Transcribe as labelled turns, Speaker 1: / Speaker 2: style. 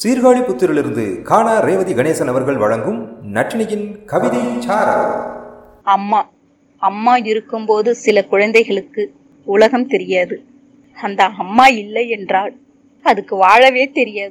Speaker 1: சீர்காழி புத்திரிலிருந்து காணா ரேவதி கணேசன் அவர்கள் வழங்கும் நட்டினியின் கவிதை சார.
Speaker 2: அம்மா அம்மா இருக்கும்போது சில குழந்தைகளுக்கு உலகம் தெரியாது. அந்த அம்மா இல்லை என்றால் அதுக்கு வாழவே தெரியாது.